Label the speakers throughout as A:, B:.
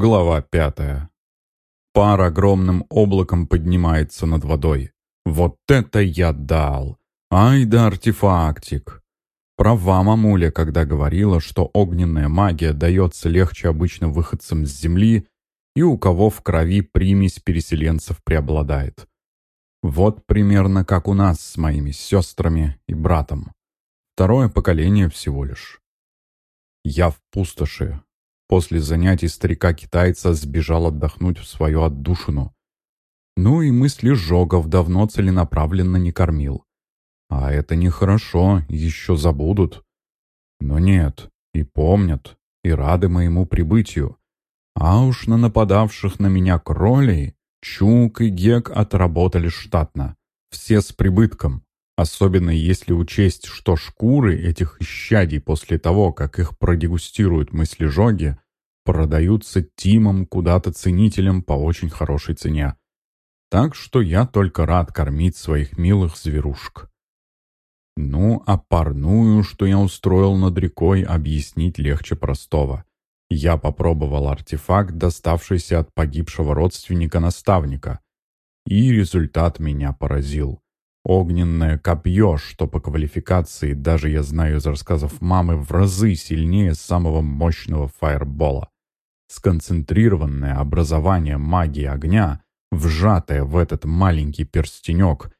A: Глава пятая. Пар огромным облаком поднимается над водой. Вот это я дал! Ай да артефактик! Права мамуля, когда говорила, что огненная магия дается легче обычно выходцам с земли и у кого в крови примесь переселенцев преобладает. Вот примерно как у нас с моими сестрами и братом. Второе поколение всего лишь. Я в пустоши, После занятий старика-китайца сбежал отдохнуть в свою отдушину. Ну и мысли Жогов давно целенаправленно не кормил. А это нехорошо, еще забудут. Но нет, и помнят, и рады моему прибытию. А уж на нападавших на меня кролей Чук и Гек отработали штатно. Все с прибытком. Особенно если учесть, что шкуры этих исчадий после того, как их продегустируют мыслежоги, продаются Тимом куда-то ценителям по очень хорошей цене. Так что я только рад кормить своих милых зверушек. Ну, а парную, что я устроил над рекой, объяснить легче простого. Я попробовал артефакт, доставшийся от погибшего родственника-наставника. И результат меня поразил. Огненное копье, что по квалификации, даже я знаю из рассказов мамы, в разы сильнее самого мощного фаербола. Сконцентрированное образование магии огня, вжатое в этот маленький перстенек.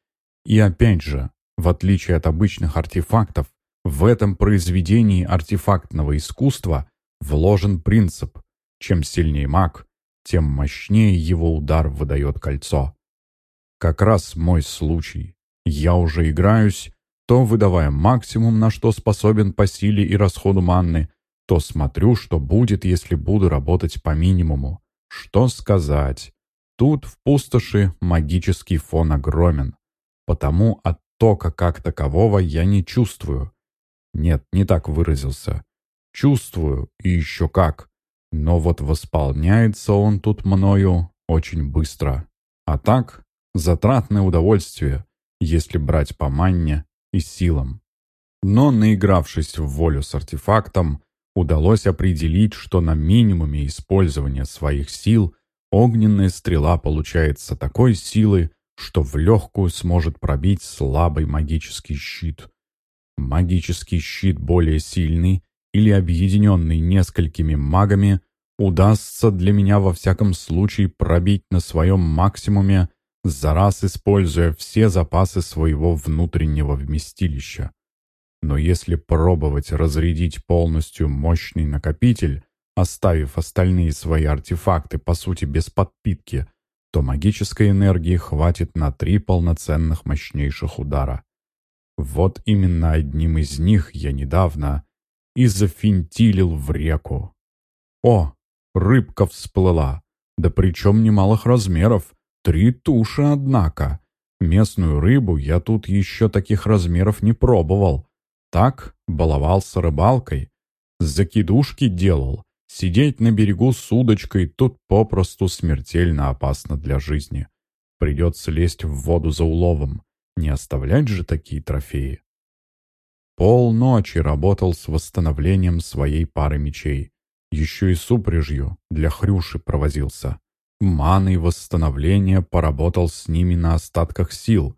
A: И опять же, в отличие от обычных артефактов, в этом произведении артефактного искусства вложен принцип «чем сильнее маг, тем мощнее его удар выдает кольцо». Как раз мой случай. Я уже играюсь, то выдавая максимум, на что способен по силе и расходу манны, то смотрю, что будет, если буду работать по минимуму. Что сказать? Тут в пустоши магический фон огромен. Потому оттока как такового я не чувствую. Нет, не так выразился. Чувствую, и еще как. Но вот восполняется он тут мною очень быстро. А так, затратное удовольствие если брать по манне и силам. Но, наигравшись в волю с артефактом, удалось определить, что на минимуме использования своих сил огненная стрела получается такой силы, что в легкую сможет пробить слабый магический щит. Магический щит более сильный или объединенный несколькими магами удастся для меня во всяком случае пробить на своем максимуме за раз используя все запасы своего внутреннего вместилища. Но если пробовать разрядить полностью мощный накопитель, оставив остальные свои артефакты по сути без подпитки, то магической энергии хватит на три полноценных мощнейших удара. Вот именно одним из них я недавно и зафинтилил в реку. О, рыбка всплыла, да причем немалых размеров, Три туши, однако. Местную рыбу я тут еще таких размеров не пробовал. Так, баловался рыбалкой. Закидушки делал. Сидеть на берегу с удочкой тут попросту смертельно опасно для жизни. Придется лезть в воду за уловом. Не оставлять же такие трофеи. Полночи работал с восстановлением своей пары мечей. Еще и с упряжью для хрюши провозился маной восстановления поработал с ними на остатках сил,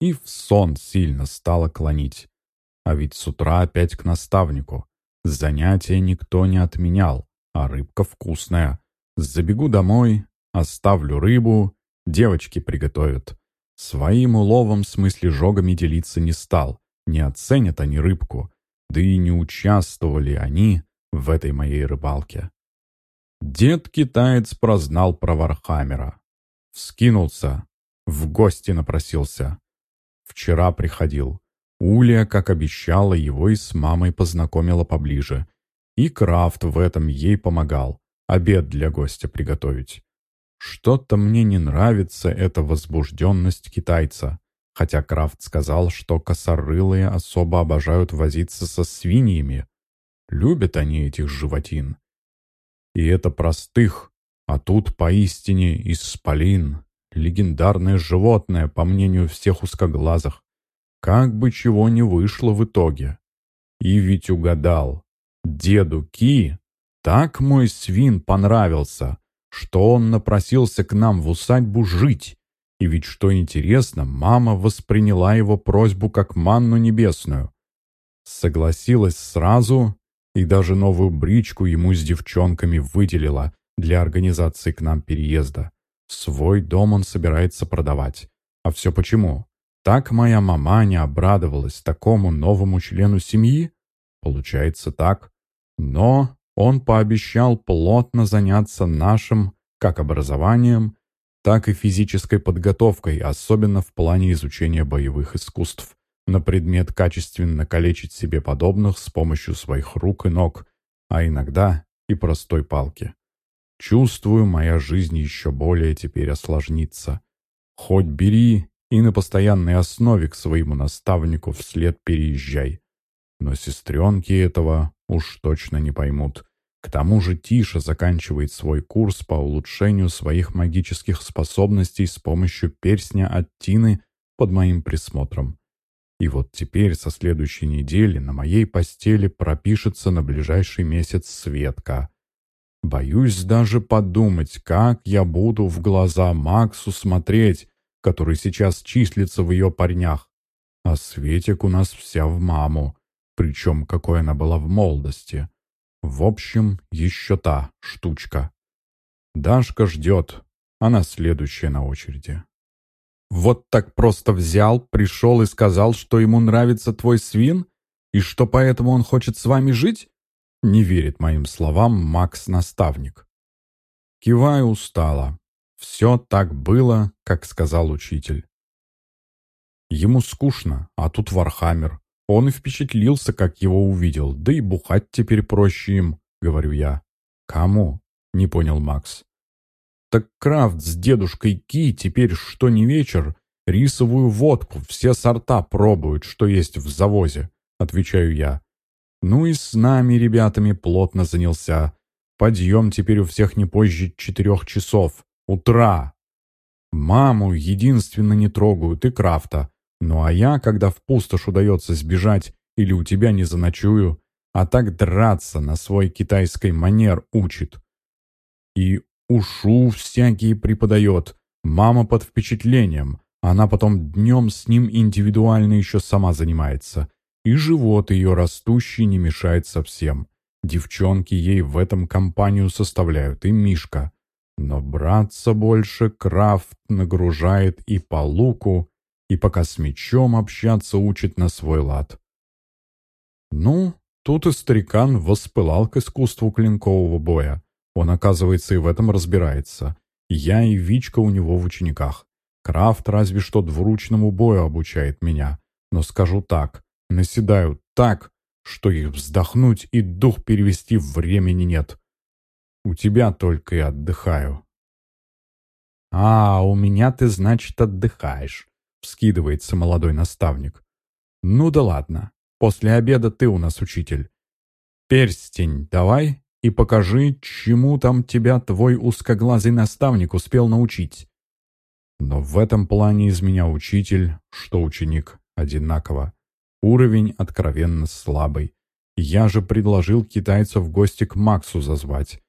A: и в сон сильно стало клонить. А ведь с утра опять к наставнику. Занятия никто не отменял, а рыбка вкусная. Забегу домой, оставлю рыбу, девочки приготовят. Своим уловом с мыслежогами делиться не стал, не оценят они рыбку, да и не участвовали они в этой моей рыбалке. Дед-китаец прознал про Вархаммера. Вскинулся, в гости напросился. Вчера приходил. Уля, как обещала, его и с мамой познакомила поближе. И Крафт в этом ей помогал. Обед для гостя приготовить. Что-то мне не нравится эта возбужденность китайца. Хотя Крафт сказал, что косорылые особо обожают возиться со свиньями. Любят они этих животин. И это простых, а тут поистине исполин, легендарное животное, по мнению всех узкоглазых. Как бы чего не вышло в итоге. И ведь угадал. Деду Ки так мой свин понравился, что он напросился к нам в усадьбу жить. И ведь, что интересно, мама восприняла его просьбу как манну небесную. Согласилась сразу и даже новую бричку ему с девчонками выделила для организации к нам переезда. Свой дом он собирается продавать. А все почему? Так моя мама не обрадовалась такому новому члену семьи? Получается так. Но он пообещал плотно заняться нашим как образованием, так и физической подготовкой, особенно в плане изучения боевых искусств, на предмет качественно калечить себе подобных с помощью своих рук и ног, а иногда и простой палки. Чувствую, моя жизнь еще более теперь осложнится. Хоть бери и на постоянной основе к своему наставнику вслед переезжай. Но сестренки этого уж точно не поймут. К тому же Тиша заканчивает свой курс по улучшению своих магических способностей с помощью перстня от Тины под моим присмотром. И вот теперь со следующей недели на моей постели пропишется на ближайший месяц Светка. Боюсь даже подумать, как я буду в глаза Максу смотреть, который сейчас числится в ее парнях. А Светик у нас вся в маму, причем какой она была в молодости. В общем, еще та штучка. Дашка ждет, она следующая на очереди. Вот так просто взял, пришел и сказал, что ему нравится твой свин, и что поэтому он хочет с вами жить? Не верит моим словам Макс-наставник. Киваю устало. Все так было, как сказал учитель. Ему скучно, а тут Вархаммер. Он и впечатлился, как его увидел, да и бухать теперь проще им, говорю я. Кому? Не понял Макс. Так Крафт с дедушкой Ки теперь что не вечер, рисовую водку, все сорта пробуют, что есть в завозе, отвечаю я. Ну и с нами, ребятами, плотно занялся. Подъем теперь у всех не позже четырех часов. Утра. Маму единственно не трогают и Крафта. Ну а я, когда в пустошь удается сбежать или у тебя не заночую, а так драться на свой китайской манер учит. И ушу всякие преподает. Мама под впечатлением. Она потом днем с ним индивидуально еще сама занимается. И живот ее растущий не мешает совсем. Девчонки ей в этом компанию составляют, и Мишка. Но браться больше Крафт нагружает и по луку, и пока с мечом общаться учит на свой лад. Ну, тут и старикан воспылал к искусству клинкового боя. Он, оказывается, и в этом разбирается. Я и Вичка у него в учениках. Крафт разве что двуручному бою обучает меня. Но скажу так, наседают так, что их вздохнуть и дух перевести времени нет. У тебя только и отдыхаю». «А, у меня ты, значит, отдыхаешь», — вскидывается молодой наставник. «Ну да ладно. После обеда ты у нас учитель. Перстень давай и покажи, чему там тебя твой узкоглазый наставник успел научить». Но в этом плане из меня учитель, что ученик, одинаково. Уровень откровенно слабый. Я же предложил китайца в гости к Максу зазвать.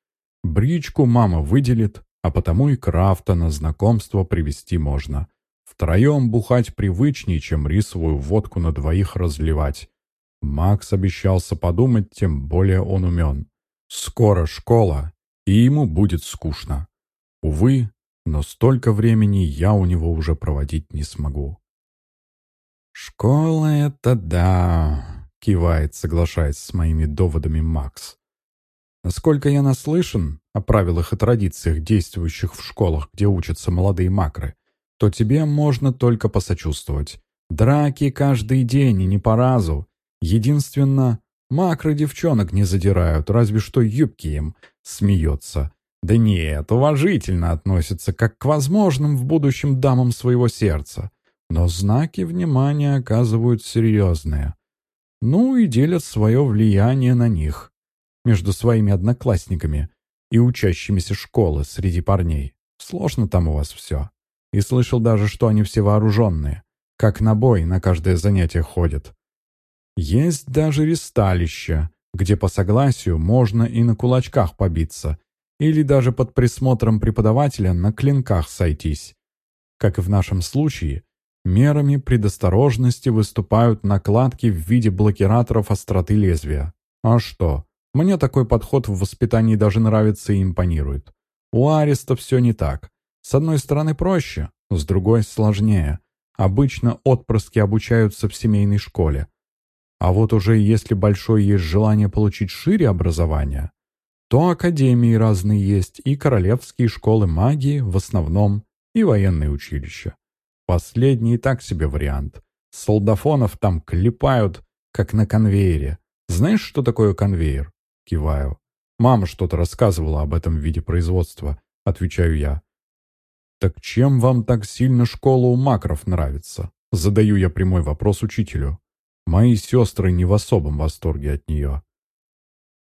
A: Бричку мама выделит, а потому и крафта на знакомство привести можно. Втроем бухать привычнее, чем рисовую водку на двоих разливать. Макс обещался подумать, тем более он умен. Скоро школа, и ему будет скучно. Увы, но столько времени я у него уже проводить не смогу. «Школа — это да», — кивает, соглашаясь с моими доводами Макс. Насколько я наслышан о правилах и традициях, действующих в школах, где учатся молодые макры, то тебе можно только посочувствовать. Драки каждый день и не по разу. Единственно, макры девчонок не задирают, разве что юбки им смеется. Да нет, уважительно относятся, как к возможным в будущем дамам своего сердца. Но знаки внимания оказывают серьезные. Ну и делят свое влияние на них между своими одноклассниками и учащимися школы среди парней. Сложно там у вас все. И слышал даже, что они все вооруженные, как на бой на каждое занятие ходят. Есть даже ресталища, где по согласию можно и на кулачках побиться, или даже под присмотром преподавателя на клинках сойтись. Как и в нашем случае, мерами предосторожности выступают накладки в виде блокираторов остроты лезвия. А что? Мне такой подход в воспитании даже нравится и импонирует. У Ареста все не так. С одной стороны проще, с другой сложнее. Обычно отпрыски обучаются в семейной школе. А вот уже если большое есть желание получить шире образование, то академии разные есть, и королевские школы магии в основном, и военные училища. Последний и так себе вариант. Солдафонов там клепают, как на конвейере. Знаешь, что такое конвейер? Киваю. Мама что-то рассказывала об этом виде производства, отвечаю я. Так чем вам так сильно школа у макров нравится? Задаю я прямой вопрос учителю. Мои сестры не в особом восторге от нее.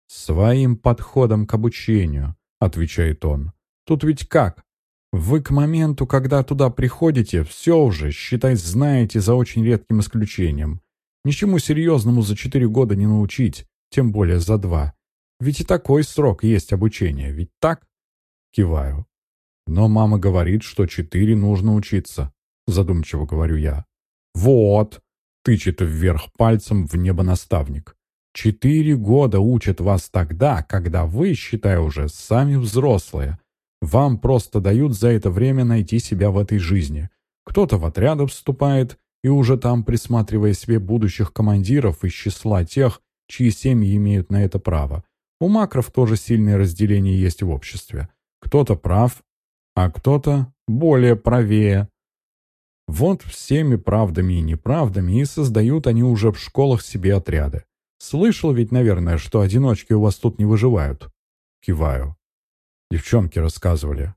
A: «Своим подходом к обучению», — отвечает он. «Тут ведь как? Вы к моменту, когда туда приходите, все уже, считай, знаете за очень редким исключением. Ничему серьезному за четыре года не научить, тем более за два. Ведь и такой срок есть обучение, ведь так?» Киваю. «Но мама говорит, что четыре нужно учиться», — задумчиво говорю я. «Вот», — тычет вверх пальцем в небо наставник. Четыре года учат вас тогда, когда вы, считай уже, сами взрослые. Вам просто дают за это время найти себя в этой жизни. Кто-то в отряды вступает и уже там, присматривая себе будущих командиров из числа тех, чьи семьи имеют на это право. У макров тоже сильное разделение есть в обществе. Кто-то прав, а кто-то более правее. Вот всеми правдами и неправдами и создают они уже в школах себе отряды. Слышал ведь, наверное, что одиночки у вас тут не выживают. Киваю. Девчонки рассказывали.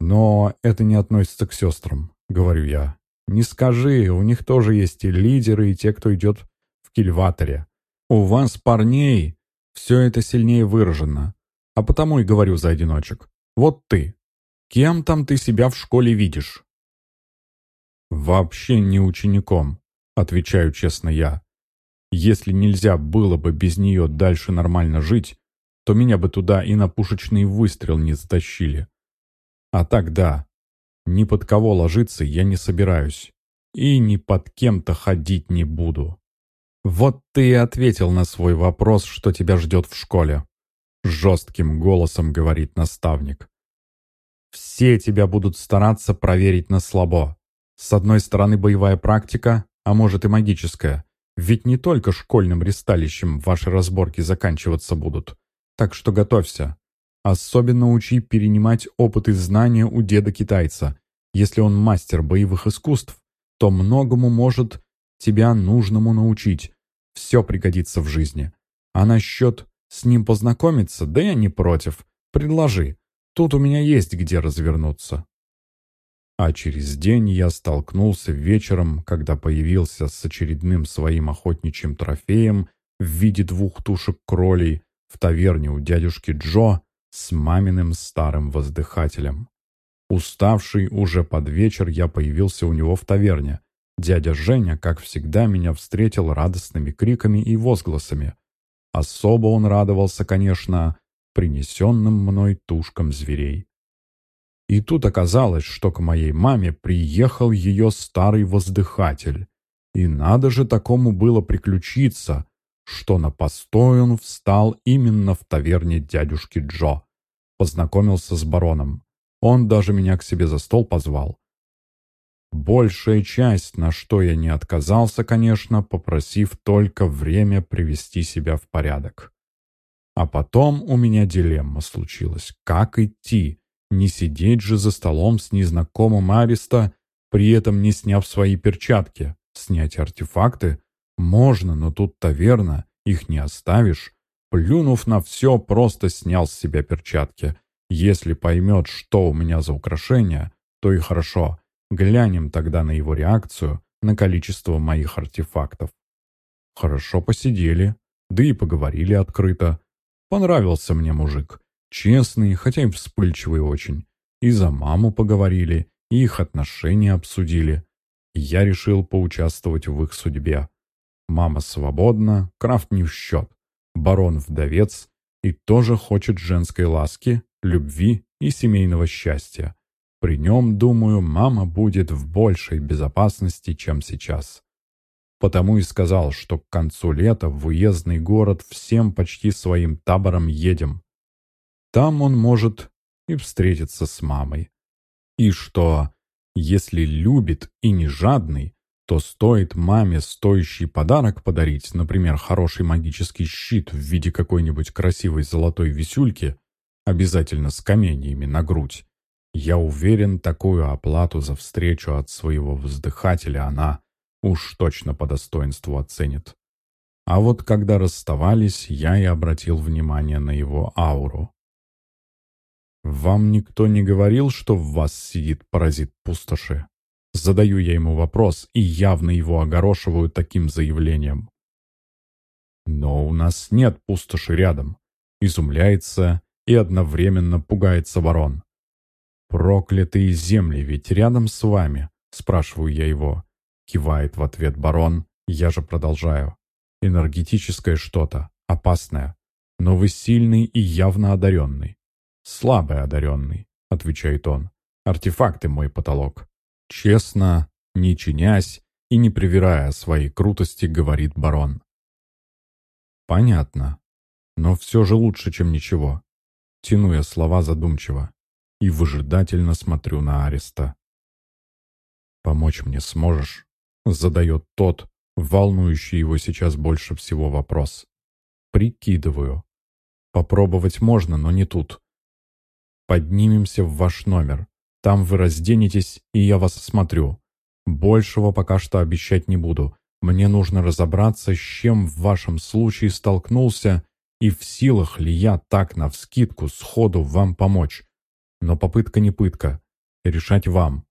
A: Но это не относится к сестрам, говорю я. Не скажи, у них тоже есть и лидеры, и те, кто идет в кильваторе. У вас, парней, все это сильнее выражено. А потому и говорю за одиночек. Вот ты. Кем там ты себя в школе видишь? Вообще не учеником, отвечаю честно я. Если нельзя было бы без нее дальше нормально жить, то меня бы туда и на пушечный выстрел не затащили. А так да, ни под кого ложиться я не собираюсь. И ни под кем-то ходить не буду. Вот ты и ответил на свой вопрос, что тебя ждет в школе. Жестким голосом говорит наставник. Все тебя будут стараться проверить на слабо. С одной стороны боевая практика, а может и магическая. Ведь не только школьным ресталищем ваши разборки заканчиваться будут. Так что готовься. Особенно учи перенимать опыт и знания у деда-китайца. Если он мастер боевых искусств, то многому может тебя нужному научить. Все пригодится в жизни. А насчет с ним познакомиться, да я не против. Предложи. Тут у меня есть где развернуться. А через день я столкнулся вечером, когда появился с очередным своим охотничьим трофеем в виде двух тушек кролей в таверне у дядюшки Джо с маминым старым воздыхателем. Уставший уже под вечер я появился у него в таверне. Дядя Женя, как всегда, меня встретил радостными криками и возгласами. Особо он радовался, конечно, принесенным мной тушкам зверей. И тут оказалось, что к моей маме приехал ее старый воздыхатель. И надо же такому было приключиться, что на постой он встал именно в таверне дядюшки Джо. Познакомился с бароном. Он даже меня к себе за стол позвал. Большая часть, на что я не отказался, конечно, попросив только время привести себя в порядок. А потом у меня дилемма случилась. Как идти? Не сидеть же за столом с незнакомым Ариста, при этом не сняв свои перчатки. Снять артефакты можно, но тут таверна, их не оставишь. Плюнув на все, просто снял с себя перчатки. Если поймет, что у меня за украшения, то и хорошо. Глянем тогда на его реакцию, на количество моих артефактов. Хорошо посидели, да и поговорили открыто. Понравился мне мужик. Честный, хотя и вспыльчивый очень. И за маму поговорили, и их отношения обсудили. я решил поучаствовать в их судьбе. Мама свободна, Крафт не в счет. барон-вдовец и тоже хочет женской ласки, любви и семейного счастья. При нем, думаю, мама будет в большей безопасности, чем сейчас. Потому и сказал, что к концу лета в уездный город всем почти своим табором едем. Там он может и встретиться с мамой. И что, если любит и не жадный, то стоит маме стоящий подарок подарить, например, хороший магический щит в виде какой-нибудь красивой золотой висюльки, обязательно с каменьями на грудь. Я уверен, такую оплату за встречу от своего вздыхателя она уж точно по достоинству оценит. А вот когда расставались, я и обратил внимание на его ауру. «Вам никто не говорил, что в вас сидит паразит пустоши?» Задаю я ему вопрос и явно его огорошиваю таким заявлением. «Но у нас нет пустоши рядом», — изумляется и одновременно пугается ворон. «Проклятые земли ведь рядом с вами?» — спрашиваю я его. Кивает в ответ барон, я же продолжаю. «Энергетическое что-то, опасное, но вы сильный и явно одаренный. «Слабый одаренный», — отвечает он. «Артефакты мой потолок». Честно, не чинясь и не привирая своей крутости, говорит барон. «Понятно. Но все же лучше, чем ничего». Тяну я слова задумчиво и выжидательно смотрю на Ареста. «Помочь мне сможешь?» — задает тот, волнующий его сейчас больше всего вопрос. «Прикидываю. Попробовать можно, но не тут. Поднимемся в ваш номер. Там вы разденетесь, и я вас осмотрю. Большего пока что обещать не буду. Мне нужно разобраться, с чем в вашем случае столкнулся, и в силах ли я так навскидку сходу вам помочь. Но попытка не пытка. Решать вам.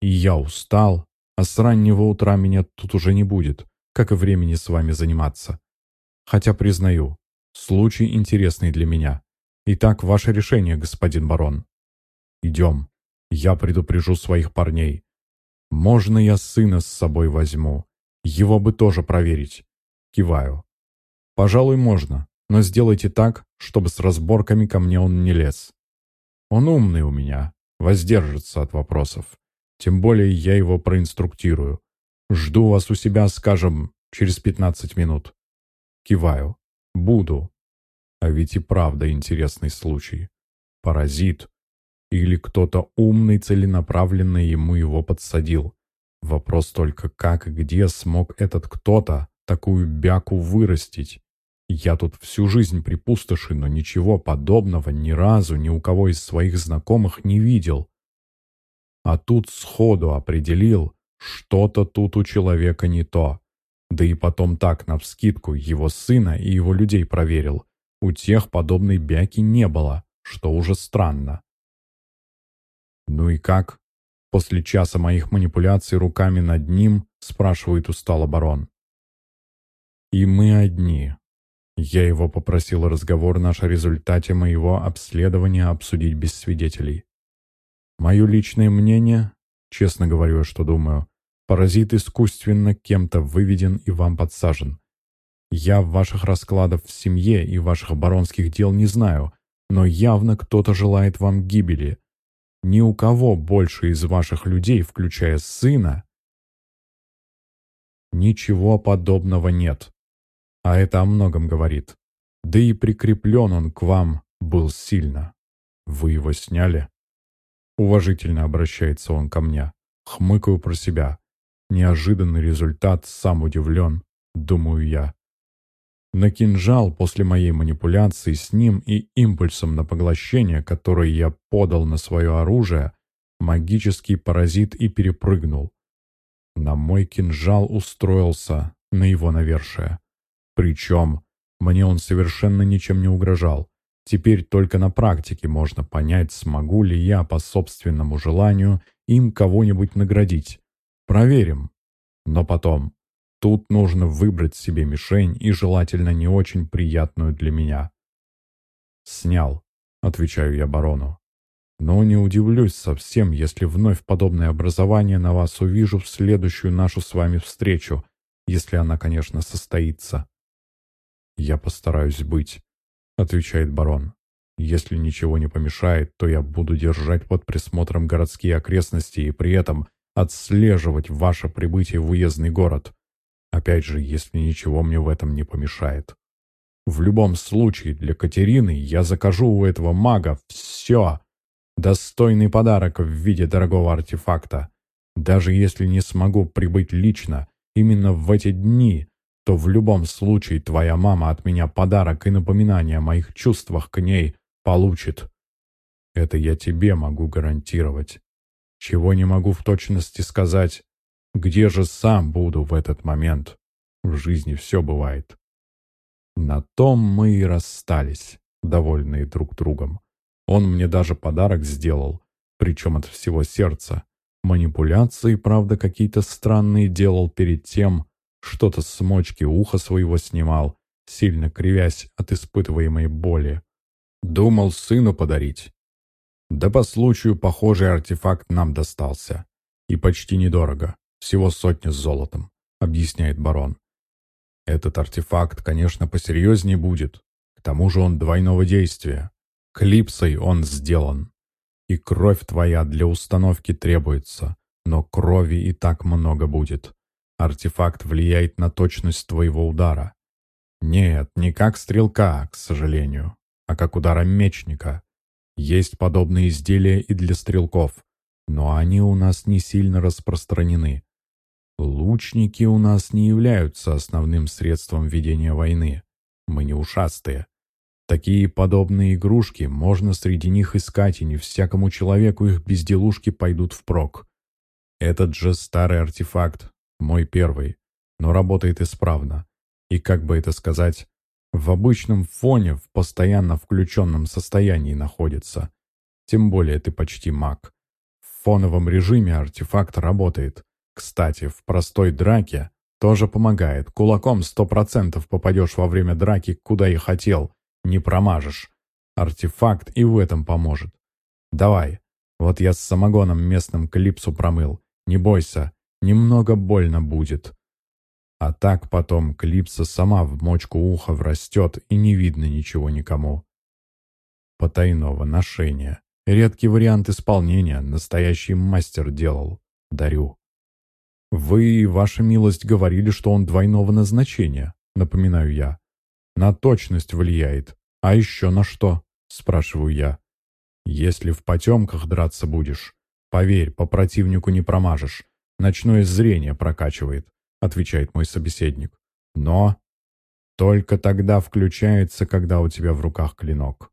A: И я устал, а с раннего утра меня тут уже не будет, как и времени с вами заниматься. Хотя, признаю, случай интересный для меня. Итак, ваше решение, господин барон. Идем. Я предупрежу своих парней. Можно я сына с собой возьму? Его бы тоже проверить. Киваю. Пожалуй, можно, но сделайте так, чтобы с разборками ко мне он не лез. Он умный у меня, воздержится от вопросов. Тем более я его проинструктирую. Жду вас у себя, скажем, через пятнадцать минут. Киваю. Буду. А ведь и правда интересный случай. Паразит. Или кто-то умный целенаправленно ему его подсадил. Вопрос только, как и где смог этот кто-то такую бяку вырастить? Я тут всю жизнь при пустоши, но ничего подобного ни разу ни у кого из своих знакомых не видел. А тут сходу определил, что-то тут у человека не то. Да и потом так, навскидку, его сына и его людей проверил. У тех подобной бяки не было, что уже странно. «Ну и как?» После часа моих манипуляций руками над ним спрашивает устало барон. «И мы одни». Я его попросил разговор наш о результате моего обследования обсудить без свидетелей. Мое личное мнение, честно говорю, что думаю, паразит искусственно кем-то выведен и вам подсажен. Я ваших раскладов в семье и ваших баронских дел не знаю, но явно кто-то желает вам гибели. Ни у кого больше из ваших людей, включая сына, ничего подобного нет. А это о многом говорит. Да и прикреплен он к вам был сильно. Вы его сняли? Уважительно обращается он ко мне. Хмыкаю про себя. Неожиданный результат, сам удивлен, думаю я. На кинжал после моей манипуляции с ним и импульсом на поглощение, который я подал на свое оружие, магический паразит и перепрыгнул. На мой кинжал устроился на его навершие. Причем мне он совершенно ничем не угрожал. Теперь только на практике можно понять, смогу ли я по собственному желанию им кого-нибудь наградить. Проверим. Но потом. Тут нужно выбрать себе мишень и желательно не очень приятную для меня. «Снял», — отвечаю я барону. «Но не удивлюсь совсем, если вновь подобное образование на вас увижу в следующую нашу с вами встречу, если она, конечно, состоится». «Я постараюсь быть», — отвечает барон. «Если ничего не помешает, то я буду держать под присмотром городские окрестности и при этом отслеживать ваше прибытие в уездный город. Опять же, если ничего мне в этом не помешает. В любом случае, для Катерины я закажу у этого мага все. Достойный подарок в виде дорогого артефакта. Даже если не смогу прибыть лично, именно в эти дни, то в любом случае твоя мама от меня подарок и напоминание о моих чувствах к ней получит. Это я тебе могу гарантировать. Чего не могу в точности сказать, где же сам буду в этот момент. В жизни все бывает. На том мы и расстались, довольные друг другом. Он мне даже подарок сделал, причем от всего сердца. Манипуляции, правда, какие-то странные делал перед тем, что-то с мочки уха своего снимал, сильно кривясь от испытываемой боли. Думал сыну подарить. Да по случаю похожий артефакт нам достался. И почти недорого, всего сотня с золотом, объясняет барон. Этот артефакт, конечно, посерьезнее будет. К тому же он двойного действия. Клипсой он сделан. И кровь твоя для установки требуется, но крови и так много будет. Артефакт влияет на точность твоего удара. Нет, не как стрелка, к сожалению, а как удара мечника. Есть подобные изделия и для стрелков, но они у нас не сильно распространены. Лучники у нас не являются основным средством ведения войны. Мы не ушастые. Такие подобные игрушки можно среди них искать, и не всякому человеку их безделушки пойдут впрок. Этот же старый артефакт, мой первый, но работает исправно. И, как бы это сказать, в обычном фоне в постоянно включенном состоянии находится. Тем более ты почти маг. В фоновом режиме артефакт работает. Кстати, в простой драке тоже помогает. Кулаком сто процентов попадешь во время драки, куда и хотел. Не промажешь. Артефакт и в этом поможет. Давай. Вот я с самогоном местным клипсу промыл. Не бойся. Немного больно будет. А так потом клипса сама в мочку уха врастет, и не видно ничего никому. Потайного ношения. Редкий вариант исполнения. Настоящий мастер делал. Дарю. «Вы, ваша милость, говорили, что он двойного назначения», — напоминаю я. «На точность влияет. А еще на что?» — спрашиваю я. «Если в потемках драться будешь, поверь, по противнику не промажешь. Ночное зрение прокачивает», — отвечает мой собеседник. «Но только тогда включается, когда у тебя в руках клинок.